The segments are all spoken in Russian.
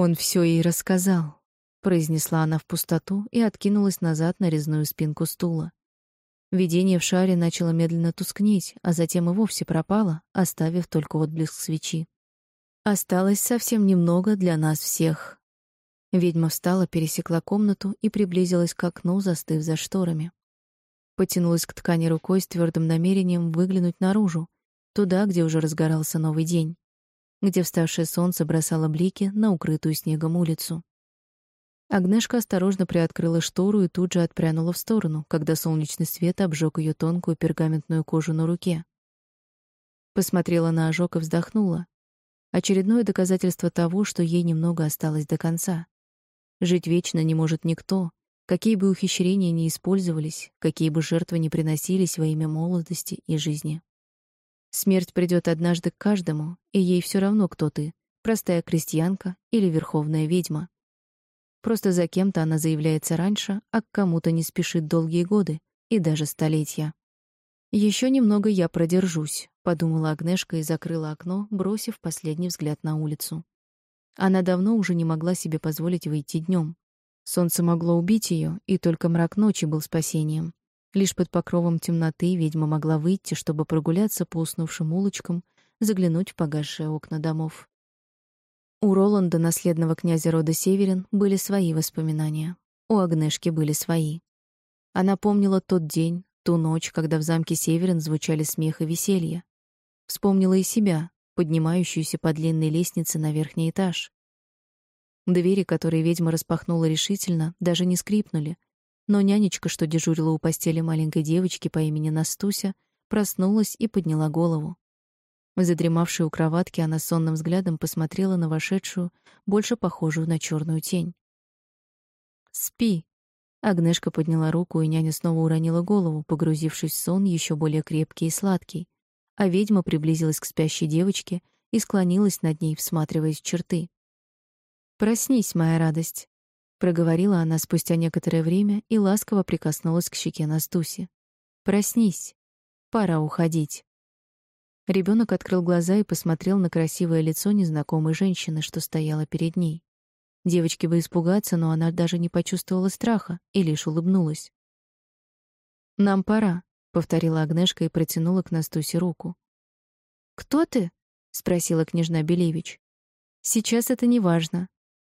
Он все ей рассказал, произнесла она в пустоту и откинулась назад на резную спинку стула. Видение в шаре начало медленно тускнеть, а затем и вовсе пропало, оставив только отблеск свечи. Осталось совсем немного для нас всех. Ведьма встала, пересекла комнату и приблизилась к окну, застыв за шторами. Потянулась к ткани рукой с твердым намерением выглянуть наружу, туда, где уже разгорался новый день, где вставшее солнце бросало блики на укрытую снегом улицу. Агнешка осторожно приоткрыла штору и тут же отпрянула в сторону, когда солнечный свет обжег ее тонкую пергаментную кожу на руке. Посмотрела на ожог и вздохнула. Очередное доказательство того, что ей немного осталось до конца. Жить вечно не может никто, какие бы ухищрения ни использовались, какие бы жертвы ни приносились во имя молодости и жизни. Смерть придет однажды к каждому, и ей все равно, кто ты — простая крестьянка или верховная ведьма. Просто за кем-то она заявляется раньше, а к кому-то не спешит долгие годы и даже столетия. Еще немного я продержусь, подумала Агнешка и закрыла окно, бросив последний взгляд на улицу. Она давно уже не могла себе позволить выйти днем. Солнце могло убить ее, и только мрак ночи был спасением. Лишь под покровом темноты ведьма могла выйти, чтобы прогуляться по уснувшим улочкам, заглянуть в погасшие окна домов. У Роланда, наследного князя рода Северин, были свои воспоминания. У Агнешки были свои. Она помнила тот день, ту ночь, когда в замке Северин звучали смех и веселье. Вспомнила и себя, поднимающуюся по длинной лестнице на верхний этаж. Двери, которые ведьма распахнула решительно, даже не скрипнули, но нянечка, что дежурила у постели маленькой девочки по имени Настуся, проснулась и подняла голову. Задремавшая у кроватки, она сонным взглядом посмотрела на вошедшую, больше похожую на черную тень. «Спи!» Агнешка подняла руку, и няня снова уронила голову, погрузившись в сон еще более крепкий и сладкий, а ведьма приблизилась к спящей девочке и склонилась над ней, всматриваясь в черты. Проснись, моя радость, проговорила она спустя некоторое время и ласково прикоснулась к щеке Настуси. Проснись. Пора уходить. Ребенок открыл глаза и посмотрел на красивое лицо незнакомой женщины, что стояла перед ней. Девочке бы испугаться, но она даже не почувствовала страха и лишь улыбнулась. Нам пора, повторила Агнешка и протянула к Настусе руку. Кто ты? спросила княжна Белевич. Сейчас это не важно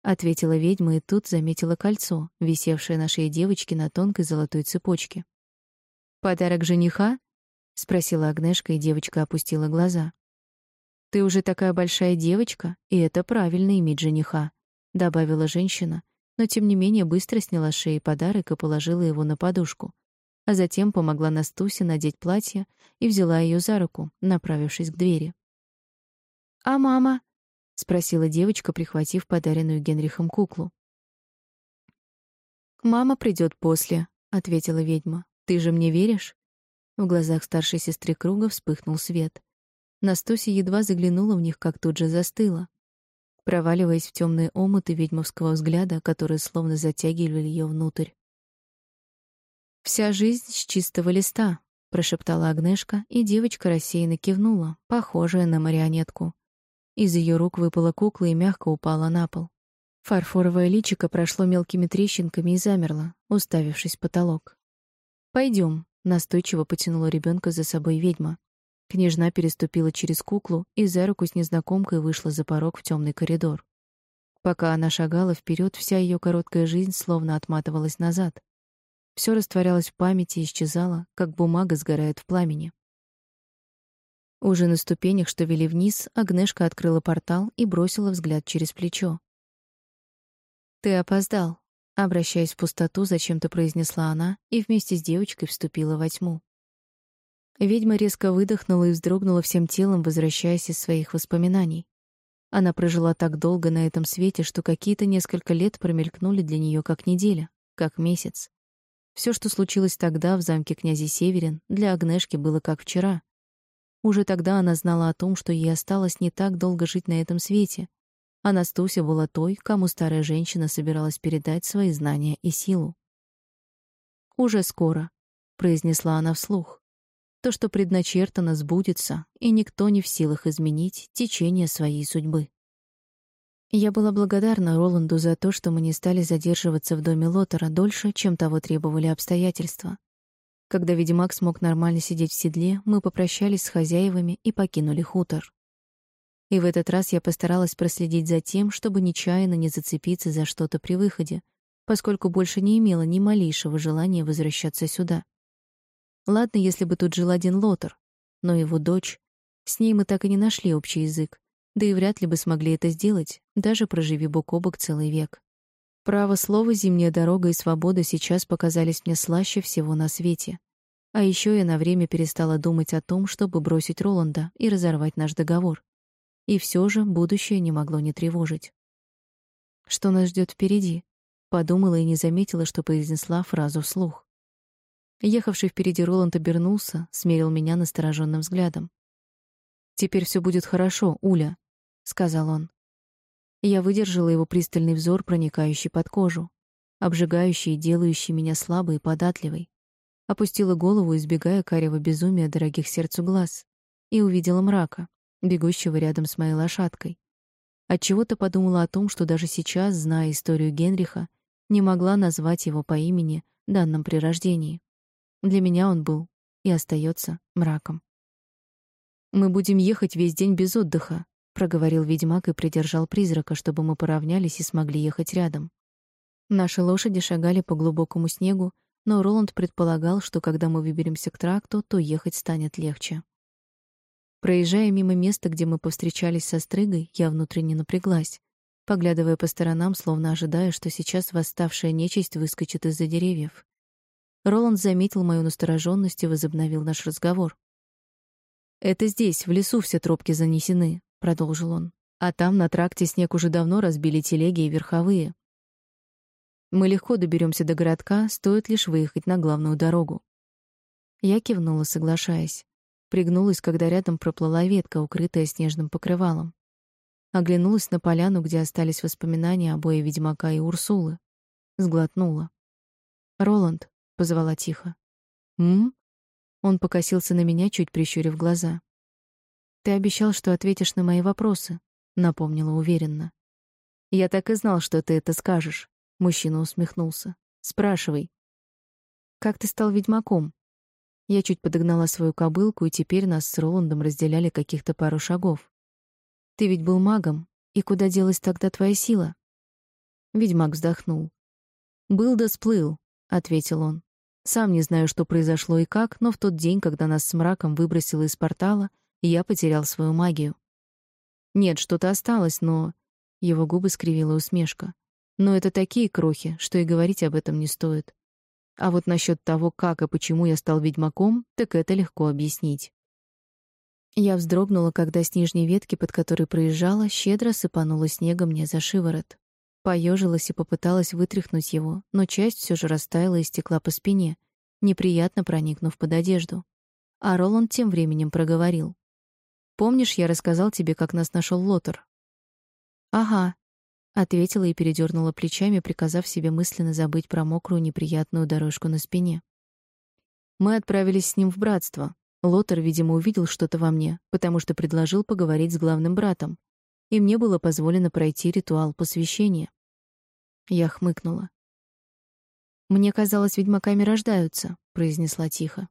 ответила ведьма и тут заметила кольцо, висевшее на шее девочки на тонкой золотой цепочке. Подарок жениха? спросила Агнешка, и девочка опустила глаза. Ты уже такая большая девочка, и это правильно иметь жениха, добавила женщина, но тем не менее быстро сняла с шеи подарок и положила его на подушку, а затем помогла Настусе надеть платье и взяла ее за руку, направившись к двери. А мама? Спросила девочка, прихватив подаренную Генрихом куклу. Мама придет после, ответила ведьма. Ты же мне веришь? В глазах старшей сестры Круга вспыхнул свет. Настасья едва заглянула в них, как тут же застыла, проваливаясь в темные омуты ведьмовского взгляда, которые словно затягивали ее внутрь. Вся жизнь с чистого листа, прошептала Агнешка, и девочка рассеянно кивнула, похожая на марионетку. Из ее рук выпала кукла и мягко упала на пол. Фарфоровое личико прошло мелкими трещинками и замерло, уставившись в потолок. Пойдем, настойчиво потянула ребенка за собой ведьма. Княжна переступила через куклу и за руку с незнакомкой вышла за порог в темный коридор. Пока она шагала вперед, вся ее короткая жизнь словно отматывалась назад. Все растворялось в памяти и исчезало, как бумага сгорает в пламени. Уже на ступенях, что вели вниз, Агнешка открыла портал и бросила взгляд через плечо. «Ты опоздал», — обращаясь в пустоту, зачем-то произнесла она и вместе с девочкой вступила во тьму. Ведьма резко выдохнула и вздрогнула всем телом, возвращаясь из своих воспоминаний. Она прожила так долго на этом свете, что какие-то несколько лет промелькнули для нее как неделя, как месяц. Все, что случилось тогда в замке князя Северин, для Агнешки было как вчера, уже тогда она знала о том, что ей осталось не так долго жить на этом свете. А Настуся была той, кому старая женщина собиралась передать свои знания и силу. «Уже скоро», — произнесла она вслух. «То, что предначертано, сбудется, и никто не в силах изменить течение своей судьбы». Я была благодарна Роланду за то, что мы не стали задерживаться в доме Лотера дольше, чем того требовали обстоятельства. Когда ведьмак смог нормально сидеть в седле, мы попрощались с хозяевами и покинули хутор. И в этот раз я постаралась проследить за тем, чтобы нечаянно не зацепиться за что-то при выходе, поскольку больше не имела ни малейшего желания возвращаться сюда. Ладно, если бы тут жил один Лотер, но его дочь... С ней мы так и не нашли общий язык, да и вряд ли бы смогли это сделать, даже проживи бок о бок целый век. Право слово, зимняя дорога и свобода сейчас показались мне слаще всего на свете. А еще я на время перестала думать о том, чтобы бросить Роланда и разорвать наш договор. И все же будущее не могло не тревожить. Что нас ждет впереди? Подумала и не заметила, что произнесла фразу вслух. Ехавший впереди Роланд обернулся, смерил меня настороженным взглядом. «Теперь все будет хорошо, Уля», — сказал он. Я выдержала его пристальный взор, проникающий под кожу, обжигающий и делающий меня слабой и податливой. Опустила голову, избегая карего безумия дорогих сердцу глаз, и увидела мрака, бегущего рядом с моей лошадкой. Отчего-то подумала о том, что даже сейчас, зная историю Генриха, не могла назвать его по имени, данном при рождении. Для меня он был и остается мраком. «Мы будем ехать весь день без отдыха», — проговорил ведьмак и придержал призрака, чтобы мы поравнялись и смогли ехать рядом. Наши лошади шагали по глубокому снегу, но Роланд предполагал, что когда мы выберемся к тракту, то ехать станет легче. Проезжая мимо места, где мы повстречались со Стрыгой, я внутренне напряглась, поглядывая по сторонам, словно ожидая, что сейчас восставшая нечисть выскочит из-за деревьев. Роланд заметил мою настороженность и возобновил наш разговор. «Это здесь, в лесу, все тропки занесены», — продолжил он. «А там, на тракте, снег уже давно разбили телеги и верховые. Мы легко доберемся до городка, стоит лишь выехать на главную дорогу». Я кивнула, соглашаясь. Пригнулась, когда рядом проплыла ветка, укрытая снежным покрывалом. Оглянулась на поляну, где остались воспоминания о бое ведьмака и Урсулы. Сглотнула. «Роланд», позвала тихо. «М?», Он покосился на меня, чуть прищурив глаза. Ты обещал, что ответишь на мои вопросы, напомнила уверенно. Я так и знал, что ты это скажешь, мужчина усмехнулся. Спрашивай. Как ты стал ведьмаком? Я чуть подогнала свою кобылку, и теперь нас с Роландом разделяли каких-то пару шагов. Ты ведь был магом, и куда делась тогда твоя сила? Ведьмак вздохнул. Был да сплыл, ответил он. Сам не знаю, что произошло и как, но в тот день, когда нас с мраком выбросило из портала, я потерял свою магию. Нет, что-то осталось, но... Его губы скривила усмешка. Но это такие крохи, что и говорить об этом не стоит. А вот насчет того, как и почему я стал ведьмаком, так это легко объяснить. Я вздрогнула, когда с нижней ветки, под которой проезжала, щедро сыпанула снегом мне за шиворот. Поежилась и попыталась вытряхнуть его, но часть все же растаяла и стекла по спине, неприятно проникнув под одежду. А Роланд тем временем проговорил. «Помнишь, я рассказал тебе, как нас нашел Лотер?» «Ага», — ответила и передернула плечами, приказав себе мысленно забыть про мокрую неприятную дорожку на спине. Мы отправились с ним в братство. Лотер, видимо, увидел что-то во мне, потому что предложил поговорить с главным братом, и мне было позволено пройти ритуал посвящения. Я хмыкнула. «Мне казалось, ведьмаками рождаются», — произнесла тихо.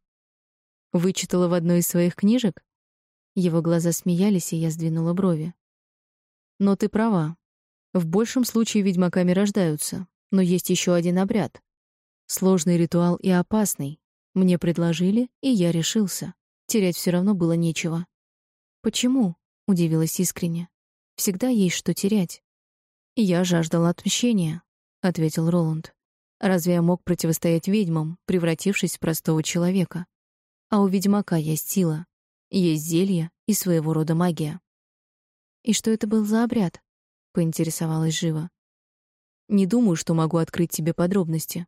«Вычитала в одной из своих книжек?» Его глаза смеялись, и я сдвинула брови. «Но ты права. В большем случае ведьмаками рождаются, но есть еще один обряд. Сложный ритуал и опасный. Мне предложили, и я решился. Терять все равно было нечего». «Почему?» — удивилась искренне. Всегда есть что терять. Я жаждал отмщения, ответил Роланд. Разве я мог противостоять ведьмам, превратившись в простого человека? А у ведьмака есть сила, есть зелье и своего рода магия. И что это был за обряд? поинтересовалась живо. Не думаю, что могу открыть тебе подробности.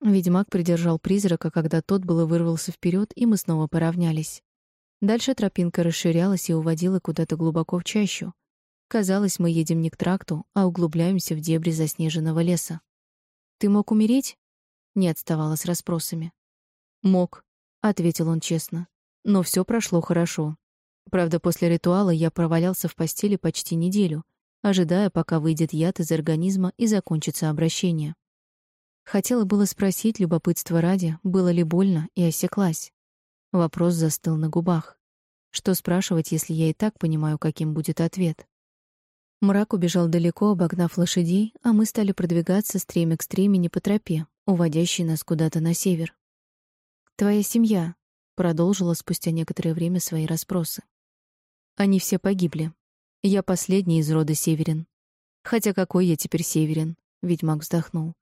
Ведьмак придержал призрака, когда тот было вырвался вперед, и мы снова поравнялись. Дальше тропинка расширялась и уводила куда-то глубоко в чащу, Казалось, мы едем не к тракту, а углубляемся в дебри заснеженного леса. «Ты мог умереть?» Не отставала с расспросами. «Мог», — ответил он честно. «Но все прошло хорошо. Правда, после ритуала я провалялся в постели почти неделю, ожидая, пока выйдет яд из организма и закончится обращение. Хотела было спросить, любопытство ради, было ли больно, и осеклась. Вопрос застыл на губах. Что спрашивать, если я и так понимаю, каким будет ответ? Мрак убежал далеко, обогнав лошадей, а мы стали продвигаться стремя к стремени по тропе, уводящей нас куда-то на север. «Твоя семья», — продолжила спустя некоторое время свои расспросы. «Они все погибли. Я последний из рода Северин. Хотя какой я теперь Северин?» — ведьмак вздохнул.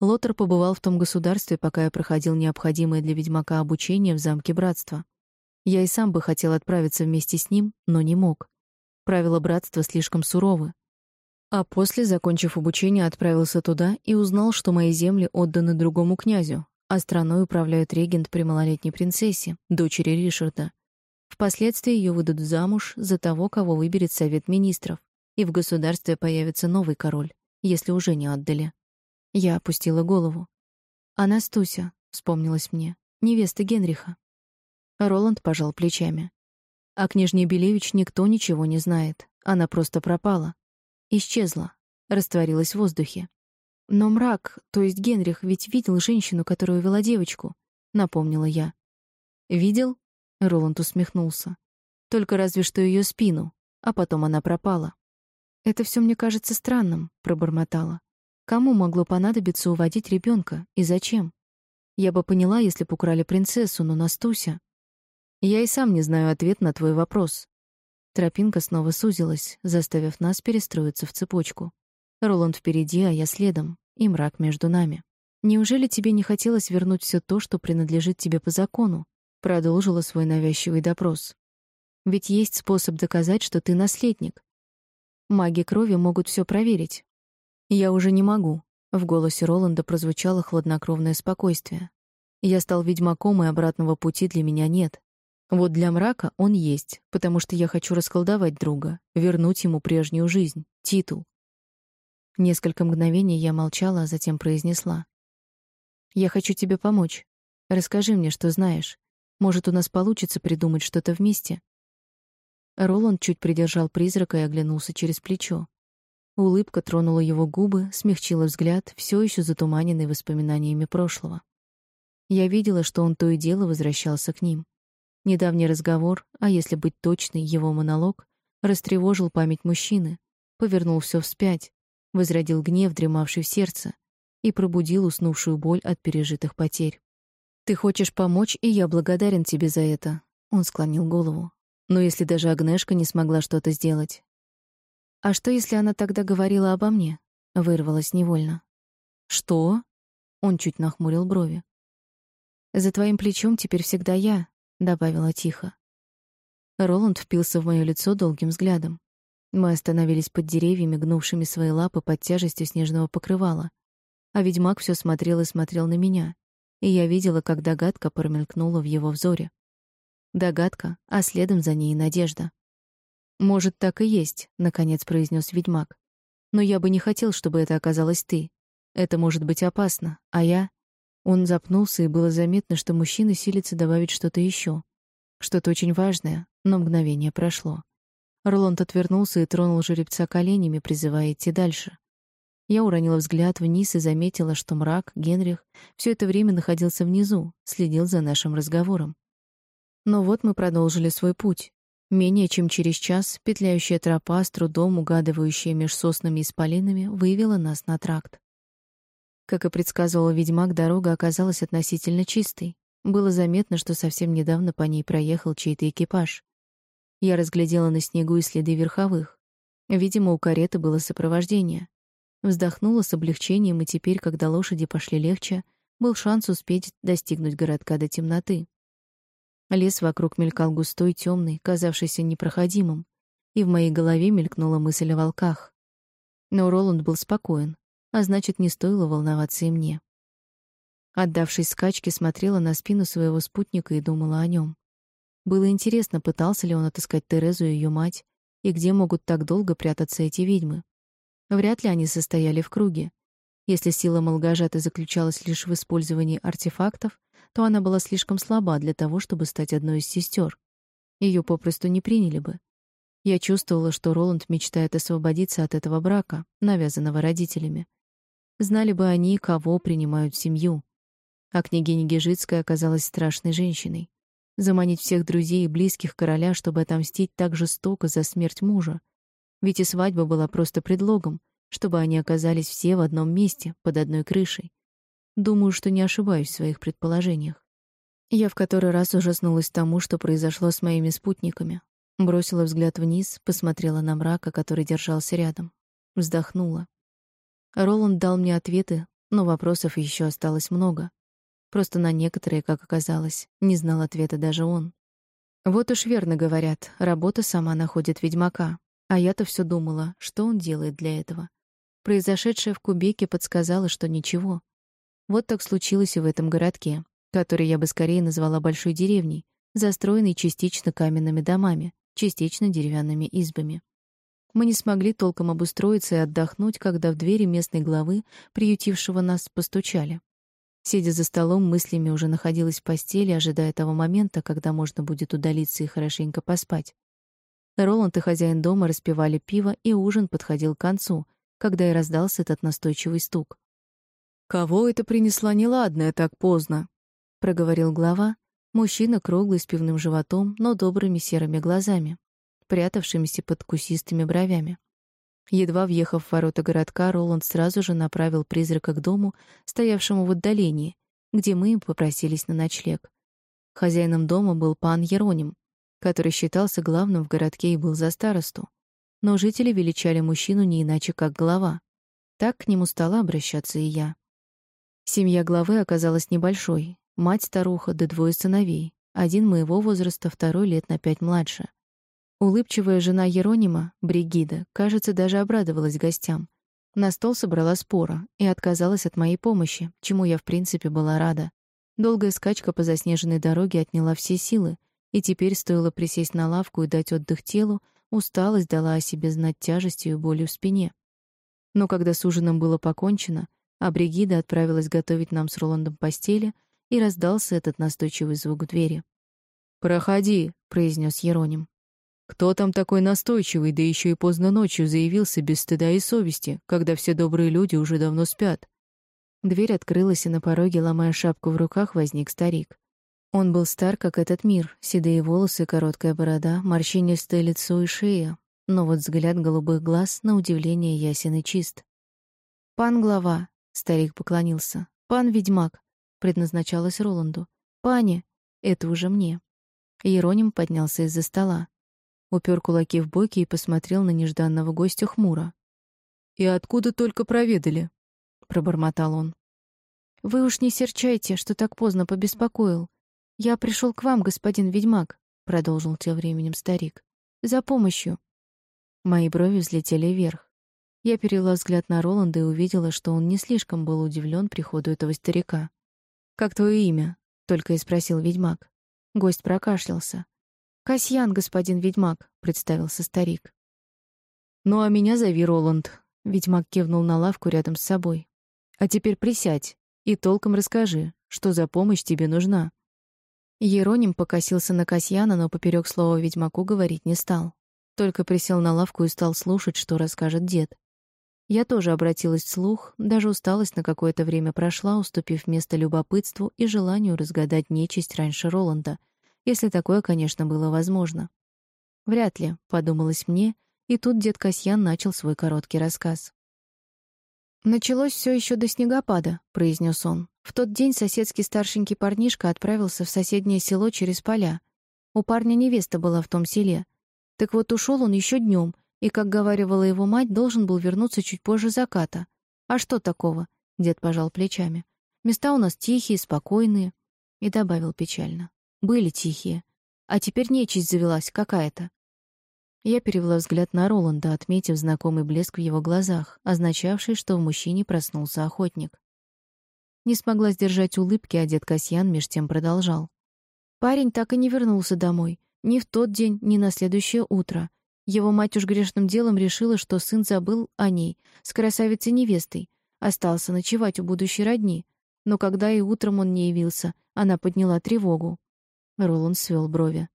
Лотер побывал в том государстве, пока я проходил необходимое для ведьмака обучение в замке Братства. Я и сам бы хотел отправиться вместе с ним, но не мог. Правила Братства слишком суровы. А после, закончив обучение, отправился туда и узнал, что мои земли отданы другому князю, а страной управляет регент при малолетней принцессе, дочери Ришарда. Впоследствии ее выдадут замуж за того, кого выберет Совет министров, и в государстве появится новый король, если уже не отдали. Я опустила голову. «Анастуся», — вспомнилась мне, — «невеста Генриха». Роланд пожал плечами. О княжне Белевич никто ничего не знает. Она просто пропала. Исчезла. Растворилась в воздухе. Но мрак, то есть Генрих, ведь видел женщину, которая увела девочку, напомнила я. Видел? Роланд усмехнулся. Только разве что ее спину, а потом она пропала. Это все мне кажется странным, пробормотала. Кому могло понадобиться уводить ребенка и зачем? Я бы поняла, если бы украли принцессу, но Настуся... Я и сам не знаю ответ на твой вопрос. Тропинка снова сузилась, заставив нас перестроиться в цепочку. Роланд впереди, а я следом, и мрак между нами. Неужели тебе не хотелось вернуть все то, что принадлежит тебе по закону? Продолжила свой навязчивый допрос. Ведь есть способ доказать, что ты наследник. Маги крови могут все проверить. Я уже не могу. В голосе Роланда прозвучало хладнокровное спокойствие. Я стал ведьмаком, и обратного пути для меня нет. Вот для мрака он есть, потому что я хочу расколдовать друга, вернуть ему прежнюю жизнь, титул. Несколько мгновений я молчала, а затем произнесла: "Я хочу тебе помочь. Расскажи мне, что знаешь. Может, у нас получится придумать что-то вместе". Роланд чуть придержал призрака и оглянулся через плечо. Улыбка тронула его губы, смягчила взгляд, все еще затуманенный воспоминаниями прошлого. Я видела, что он то и дело возвращался к ним. Недавний разговор, а если быть точной, его монолог, растревожил память мужчины, повернул все вспять, возродил гнев, дремавший в сердце, и пробудил уснувшую боль от пережитых потерь. «Ты хочешь помочь, и я благодарен тебе за это», — он склонил голову. «Но если даже Агнешка не смогла что-то сделать, «А что, если она тогда говорила обо мне?» — вырвалась невольно. «Что?» — он чуть нахмурил брови. «За твоим плечом теперь всегда я», — добавила тихо. Роланд впился в моё лицо долгим взглядом. Мы остановились под деревьями, гнувшими свои лапы под тяжестью снежного покрывала. А ведьмак всё смотрел и смотрел на меня, и я видела, как догадка промелькнула в его взоре. Догадка, а следом за ней надежда. Может, так и есть, наконец произнес ведьмак. Но я бы не хотел, чтобы это оказалась ты. Это может быть опасно, а я Он запнулся, и было заметно, что мужчина силится добавить что-то еще, что-то очень важное, но мгновение прошло. Роланд отвернулся и тронул жеребца коленями, призывая идти дальше. Я уронила взгляд вниз и заметила, что мрак, Генрих, все это время находился внизу, следил за нашим разговором. Но вот мы продолжили свой путь. Менее чем через час петляющая тропа, с трудом угадывающая меж соснами и исполинами, вывела нас на тракт. Как и предсказывал ведьмак, дорога оказалась относительно чистой. Было заметно, что совсем недавно по ней проехал чей-то экипаж. Я разглядела на снегу и следы верховых. Видимо, у кареты было сопровождение. Вздохнула с облегчением, и теперь, когда лошади пошли легче, был шанс успеть достигнуть городка до темноты. Лес вокруг мелькал густой, темный, казавшийся непроходимым, и в моей голове мелькнула мысль о волках. Но Роланд был спокоен, а значит, не стоило волноваться и мне. Отдавшись скачке, смотрела на спину своего спутника и думала о нем. Было интересно, пытался ли он отыскать Терезу и ее мать, и где могут так долго прятаться эти ведьмы. Вряд ли они состояли в круге. Если сила Молгожата заключалась лишь в использовании артефактов, то она была слишком слаба для того, чтобы стать одной из сестер. Ее попросту не приняли бы. Я чувствовала, что Роланд мечтает освободиться от этого брака, навязанного родителями. Знали бы они, кого принимают в семью. А княгиня Гежицкая оказалась страшной женщиной. Заманить всех друзей и близких короля, чтобы отомстить так жестоко за смерть мужа. Ведь и свадьба была просто предлогом, чтобы они оказались все в одном месте, под одной крышей. Думаю, что не ошибаюсь в своих предположениях. Я в который раз ужаснулась тому, что произошло с моими спутниками. Бросила взгляд вниз, посмотрела на мрака, который держался рядом. Вздохнула. Роланд дал мне ответы, но вопросов еще осталось много. Просто на некоторые, как оказалось, не знал ответа даже он. Вот уж верно говорят, работа сама находит ведьмака. А я-то все думала, что он делает для этого. Произошедшее в Кубеке подсказало, что ничего. Вот так случилось и в этом городке который я бы скорее назвала большой деревней, застроенной частично каменными домами, частично деревянными избами. Мы не смогли толком обустроиться и отдохнуть, когда в двери местной главы, приютившего нас, постучали. Сидя за столом, мыслями уже находилась в постели, ожидая того момента, когда можно будет удалиться и хорошенько поспать. Роланд и хозяин дома распивали пиво, и ужин подходил к концу, когда и раздался этот настойчивый стук. «Кого это принесла неладное так поздно?» проговорил глава, мужчина круглый с пивным животом, но добрыми серыми глазами, прятавшимися под кусистыми бровями. Едва въехав в ворота городка, Роланд сразу же направил призрака к дому, стоявшему в отдалении, где мы попросились на ночлег. Хозяином дома был пан Ероним, который считался главным в городке и был за старосту. Но жители величали мужчину не иначе, как глава. Так к нему стала обращаться и я. Семья главы оказалась небольшой, Мать-старуха да двое сыновей. Один моего возраста, второй лет на пять младше. Улыбчивая жена Еронима, Бригида, кажется, даже обрадовалась гостям. На стол собрала спора и отказалась от моей помощи, чему я, в принципе, была рада. Долгая скачка по заснеженной дороге отняла все силы, и теперь стоило присесть на лавку и дать отдых телу, усталость дала о себе знать тяжестью и болью в спине. Но когда с ужином было покончено, а Бригида отправилась готовить нам с Роландом постели — и раздался этот настойчивый звук двери. «Проходи», — произнес Ероним. «Кто там такой настойчивый, да еще и поздно ночью заявился без стыда и совести, когда все добрые люди уже давно спят?» Дверь открылась, и на пороге, ломая шапку в руках, возник старик. Он был стар, как этот мир, седые волосы, короткая борода, морщинистое лицо и шея, но вот взгляд голубых глаз, на удивление, ясен и чист. «Пан глава», — старик поклонился, — «пан ведьмак, предназначалась Роланду. «Пани, это уже мне». Иероним поднялся из-за стола, упер кулаки в боки и посмотрел на нежданного гостя хмуро. «И откуда только проведали?» — пробормотал он. «Вы уж не серчайте, что так поздно побеспокоил. Я пришел к вам, господин ведьмак», — продолжил тем временем старик. «За помощью». Мои брови взлетели вверх. Я перевела взгляд на Роланда и увидела, что он не слишком был удивлен приходу этого старика. «Как твое имя?» — только и спросил ведьмак. Гость прокашлялся. «Касьян, господин ведьмак», — представился старик. «Ну, а меня зови Роланд», — ведьмак кивнул на лавку рядом с собой. «А теперь присядь и толком расскажи, что за помощь тебе нужна». Ероним покосился на Касьяна, но поперек слова ведьмаку говорить не стал. Только присел на лавку и стал слушать, что расскажет дед. Я тоже обратилась вслух, даже усталость на какое-то время прошла, уступив место любопытству и желанию разгадать нечисть раньше Роланда, если такое, конечно, было возможно. Вряд ли, подумалось мне, и тут дед Касьян начал свой короткий рассказ. Началось все еще до снегопада, произнес он. В тот день соседский старшенький парнишка отправился в соседнее село через поля. У парня невеста была в том селе. Так вот ушел он еще днем, и, как говаривала его мать, должен был вернуться чуть позже заката. А что такого? Дед пожал плечами. Места у нас тихие, спокойные. И добавил печально. Были тихие. А теперь нечисть завелась какая-то. Я перевела взгляд на Роланда, отметив знакомый блеск в его глазах, означавший, что в мужчине проснулся охотник. Не смогла сдержать улыбки, а дед Касьян меж тем продолжал. Парень так и не вернулся домой. Ни в тот день, ни на следующее утро. Его мать уж грешным делом решила, что сын забыл о ней, с красавицей-невестой, остался ночевать у будущей родни. Но когда и утром он не явился, она подняла тревогу. Роланд свел брови.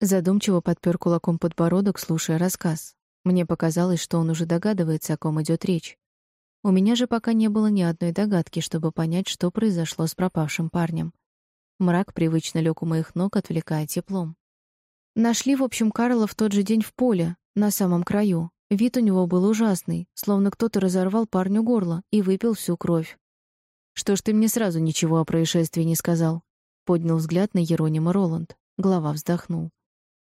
Задумчиво подпер кулаком подбородок, слушая рассказ. Мне показалось, что он уже догадывается, о ком идет речь. У меня же пока не было ни одной догадки, чтобы понять, что произошло с пропавшим парнем. Мрак привычно лег у моих ног, отвлекая теплом. Нашли, в общем, Карла в тот же день в поле, на самом краю. Вид у него был ужасный, словно кто-то разорвал парню горло и выпил всю кровь. «Что ж ты мне сразу ничего о происшествии не сказал?» Поднял взгляд на Еронима Роланд. Глава вздохнул.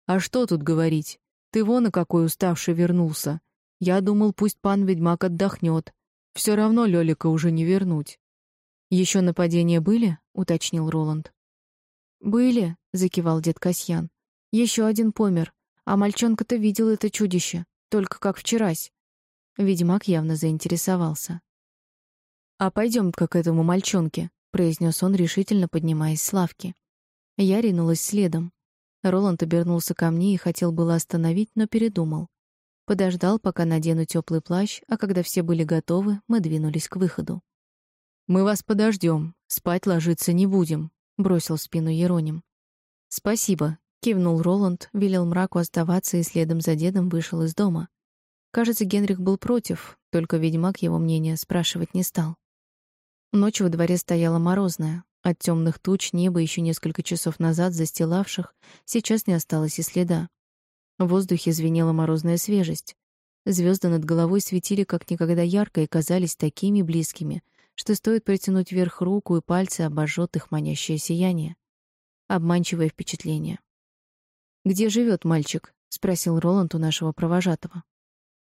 «А что тут говорить? Ты вон и какой уставший вернулся. Я думал, пусть пан ведьмак отдохнет. Все равно Лёлика уже не вернуть». Еще нападения были?» — уточнил Роланд. «Были», — закивал дед Касьян. Еще один помер, а мальчонка-то видел это чудище, только как вчерась». Ведьмак явно заинтересовался. «А пойдем-ка к этому мальчонке», — произнес он, решительно поднимаясь с лавки. Я ринулась следом. Роланд обернулся ко мне и хотел было остановить, но передумал. Подождал, пока надену теплый плащ, а когда все были готовы, мы двинулись к выходу. «Мы вас подождем, спать ложиться не будем», — бросил в спину Ероним. «Спасибо», — кивнул Роланд, велел мраку оставаться и следом за дедом вышел из дома. Кажется, Генрих был против, только ведьмак его мнение спрашивать не стал. Ночь во дворе стояла морозная. От темных туч неба еще несколько часов назад застилавших сейчас не осталось и следа. В воздухе звенела морозная свежесть. Звезды над головой светили как никогда ярко и казались такими близкими, что стоит протянуть вверх руку, и пальцы обожжет их манящее сияние. Обманчивое впечатление. «Где живет мальчик?» — спросил Роланд у нашего провожатого.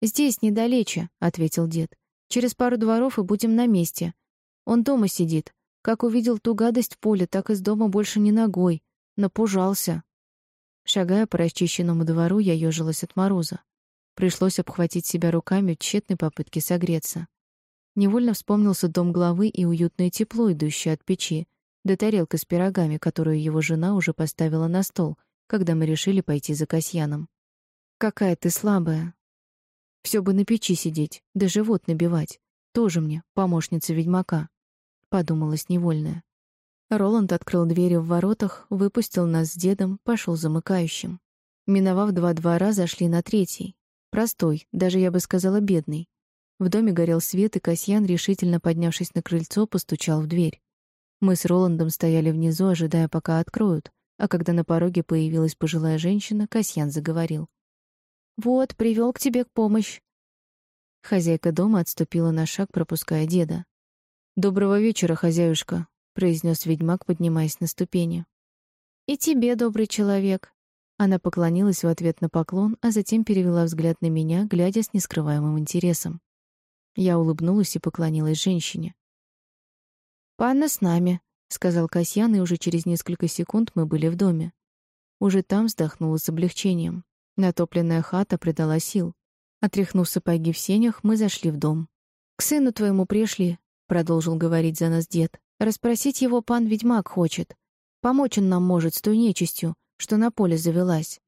«Здесь, недалече», — ответил дед. «Через пару дворов и будем на месте. Он дома сидит. Как увидел ту гадость в поле, так из дома больше не ногой. Напужался. Шагая по расчищенному двору, я ёжилась от мороза. Пришлось обхватить себя руками в тщетной попытке согреться. Невольно вспомнился дом главы и уютное тепло, идущее от печи, да тарелка с пирогами, которую его жена уже поставила на стол, когда мы решили пойти за Касьяном. «Какая ты слабая. Все бы на печи сидеть, да живот набивать. Тоже мне, помощница ведьмака подумалось невольно. Роланд открыл двери в воротах, выпустил нас с дедом, пошел замыкающим. Миновав два двора, зашли на третий. Простой, даже я бы сказала бедный. В доме горел свет, и Касьян, решительно поднявшись на крыльцо, постучал в дверь. Мы с Роландом стояли внизу, ожидая, пока откроют, а когда на пороге появилась пожилая женщина, Касьян заговорил. «Вот, привел к тебе помощь». Хозяйка дома отступила на шаг, пропуская деда. «Доброго вечера, хозяюшка», — произнес ведьмак, поднимаясь на ступени. «И тебе, добрый человек». Она поклонилась в ответ на поклон, а затем перевела взгляд на меня, глядя с нескрываемым интересом. Я улыбнулась и поклонилась женщине. «Панна с нами», — сказал Касьян, и уже через несколько секунд мы были в доме. Уже там вздохнула с облегчением. Натопленная хата придала сил. Отряхнув сапоги в сенях, мы зашли в дом. «К сыну твоему пришли», продолжил говорить за нас дед. Расспросить его пан ведьмак хочет. Помочь он нам может с той нечистью, что на поле завелась.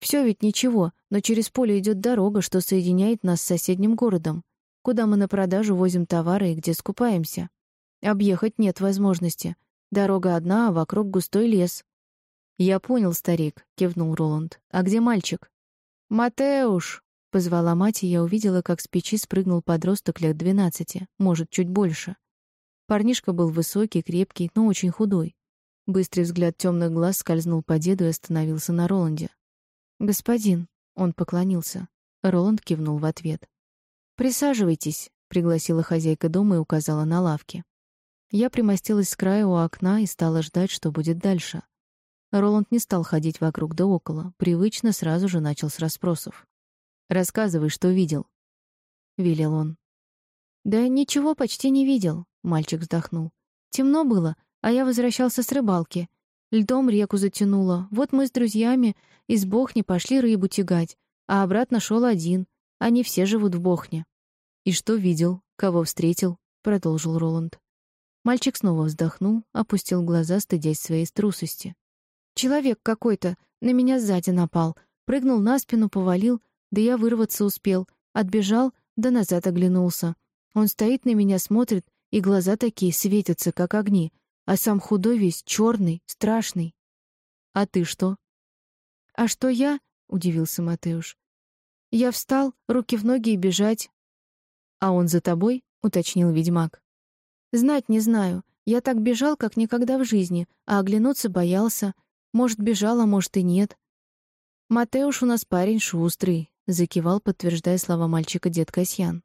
Все ведь ничего, но через поле идет дорога, что соединяет нас с соседним городом, куда мы на продажу возим товары и где скупаемся. Объехать нет возможности. Дорога одна, а вокруг густой лес. Я понял, старик, кивнул Роланд. А где мальчик? Матеуш, Позвала мать, и я увидела, как с печи спрыгнул подросток лет двенадцати, может, чуть больше. Парнишка был высокий, крепкий, но очень худой. Быстрый взгляд темных глаз скользнул по деду и остановился на Роланде. «Господин», — он поклонился. Роланд кивнул в ответ. «Присаживайтесь», — пригласила хозяйка дома и указала на лавки. Я примостилась с края у окна и стала ждать, что будет дальше. Роланд не стал ходить вокруг да около, привычно сразу же начал с расспросов. Рассказывай, что видел, велел он. Да ничего почти не видел, мальчик вздохнул. Темно было, а я возвращался с рыбалки. Льдом реку затянуло. Вот мы с друзьями из Бохни пошли рыбу тягать, а обратно шел один. Они все живут в Бохне. И что видел? Кого встретил? продолжил Роланд. Мальчик снова вздохнул, опустил глаза, стыдясь своей трусости. Человек какой-то на меня сзади напал, прыгнул на спину, повалил, да я вырваться успел, отбежал, да назад оглянулся. Он стоит на меня, смотрит, и глаза такие светятся, как огни, а сам худой весь, черный, страшный. А ты что? «А что я?» — удивился Матеуш. «Я встал, руки в ноги и бежать». «А он за тобой?» — уточнил ведьмак. «Знать не знаю. Я так бежал, как никогда в жизни, а оглянуться боялся. Может, бежал, а может и нет». «Матеуш у нас парень шустрый», — закивал, подтверждая слова мальчика дед Касьян.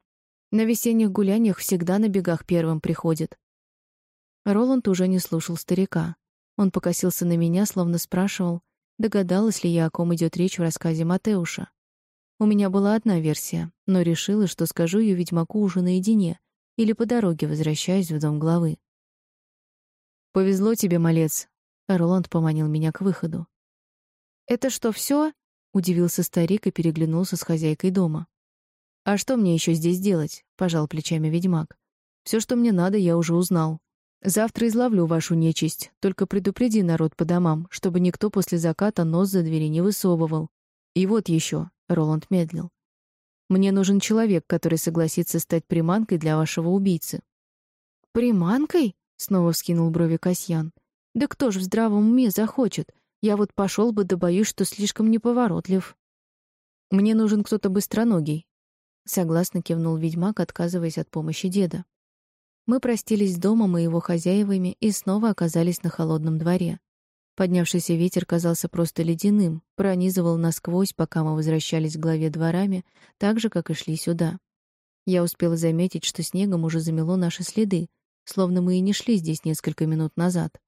«На весенних гуляниях всегда на бегах первым приходит». Роланд уже не слушал старика. Он покосился на меня, словно спрашивал, догадалась ли я, о ком идет речь в рассказе Матеуша. У меня была одна версия, но решила, что скажу ее ведьмаку уже наедине или по дороге, возвращаясь в дом главы. «Повезло тебе, малец», — Роланд поманил меня к выходу. «Это что, все? Удивился старик и переглянулся с хозяйкой дома. «А что мне еще здесь делать?» — пожал плечами ведьмак. Все, что мне надо, я уже узнал. Завтра изловлю вашу нечисть, только предупреди народ по домам, чтобы никто после заката нос за двери не высовывал. И вот еще, Роланд медлил. Мне нужен человек, который согласится стать приманкой для вашего убийцы. Приманкой? Снова вскинул брови Касьян. Да кто ж в здравом уме захочет? Я вот пошел бы, да боюсь, что слишком неповоротлив. Мне нужен кто-то быстроногий. Согласно кивнул ведьмак, отказываясь от помощи деда. Мы простились с домом и его хозяевами и снова оказались на холодном дворе. Поднявшийся ветер казался просто ледяным, пронизывал насквозь, пока мы возвращались к главе дворами, так же, как и шли сюда. Я успела заметить, что снегом уже замело наши следы, словно мы и не шли здесь несколько минут назад.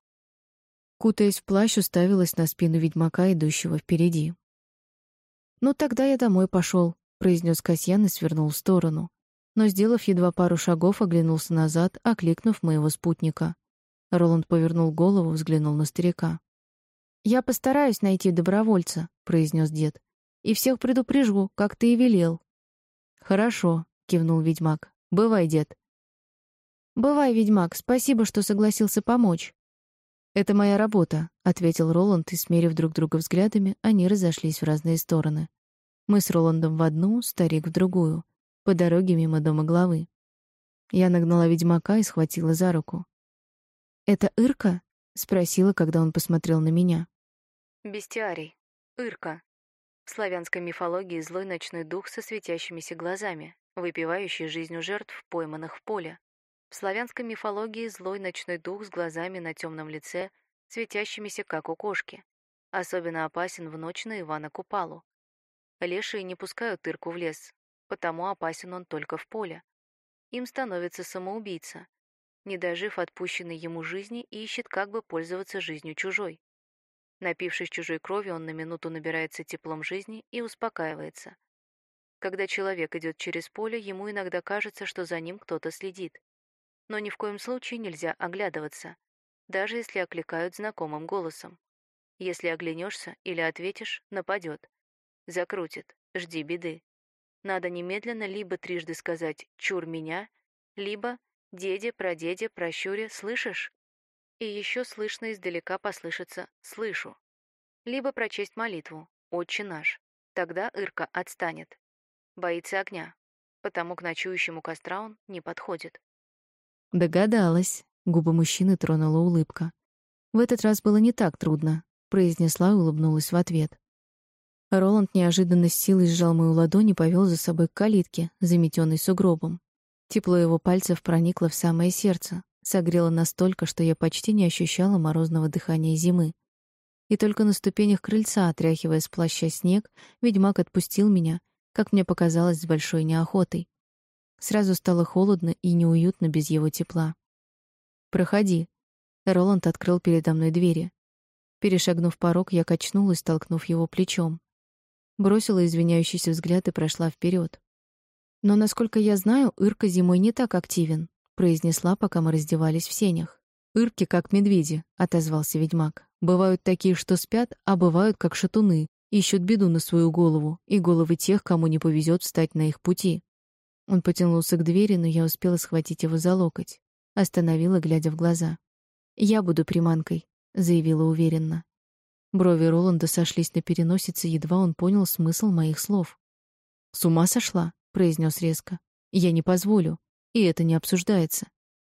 Кутаясь в плащ, уставилась на спину ведьмака, идущего впереди. «Ну, тогда я домой пошел», — произнес Касьян и свернул в сторону но, сделав едва пару шагов, оглянулся назад, окликнув моего спутника. Роланд повернул голову, взглянул на старика. «Я постараюсь найти добровольца», — произнес дед. «И всех предупрежу, как ты и велел». «Хорошо», — кивнул ведьмак. «Бывай, дед». «Бывай, ведьмак, спасибо, что согласился помочь». «Это моя работа», — ответил Роланд, и, смерив друг друга взглядами, они разошлись в разные стороны. Мы с Роландом в одну, старик в другую по дороге мимо дома главы. Я нагнала ведьмака и схватила за руку. «Это Ирка?» — спросила, когда он посмотрел на меня. Бестиарий. Ирка. В славянской мифологии злой ночной дух со светящимися глазами, выпивающий жизнь у жертв, пойманных в поле. В славянской мифологии злой ночной дух с глазами на темном лице, светящимися, как у кошки. Особенно опасен в ночь на Ивана Купалу. Лешие не пускают Ирку в лес, потому опасен он только в поле. Им становится самоубийца. Не дожив отпущенной ему жизни, ищет, как бы пользоваться жизнью чужой. Напившись чужой крови, он на минуту набирается теплом жизни и успокаивается. Когда человек идет через поле, ему иногда кажется, что за ним кто-то следит. Но ни в коем случае нельзя оглядываться, даже если окликают знакомым голосом. Если оглянешься или ответишь, нападет. Закрутит, жди беды. Надо немедленно либо трижды сказать «чур меня», либо «деде, прадеде, прощуре, слышишь?» И еще слышно издалека послышится «слышу». Либо прочесть молитву «Отче наш». Тогда Ирка отстанет. Боится огня, потому к ночующему костра он не подходит. Догадалась. Губы мужчины тронула улыбка. В этот раз было не так трудно, произнесла и улыбнулась в ответ. Роланд неожиданно с силой сжал мою ладонь и повел за собой к калитке, заметенной сугробом. Тепло его пальцев проникло в самое сердце, согрело настолько, что я почти не ощущала морозного дыхания зимы. И только на ступенях крыльца, отряхивая с плаща снег, ведьмак отпустил меня, как мне показалось, с большой неохотой. Сразу стало холодно и неуютно без его тепла. «Проходи». Роланд открыл передо мной двери. Перешагнув порог, я качнулась, толкнув его плечом бросила извиняющийся взгляд и прошла вперед. Но насколько я знаю, Ирка зимой не так активен, произнесла, пока мы раздевались в сенях. Ирки как медведи, отозвался ведьмак. Бывают такие, что спят, а бывают как шатуны, ищут беду на свою голову и головы тех, кому не повезет встать на их пути. Он потянулся к двери, но я успела схватить его за локоть, остановила, глядя в глаза. "Я буду приманкой", заявила уверенно. Брови Роланда сошлись на переносице, едва он понял смысл моих слов. «С ума сошла?» — произнес резко. «Я не позволю, и это не обсуждается».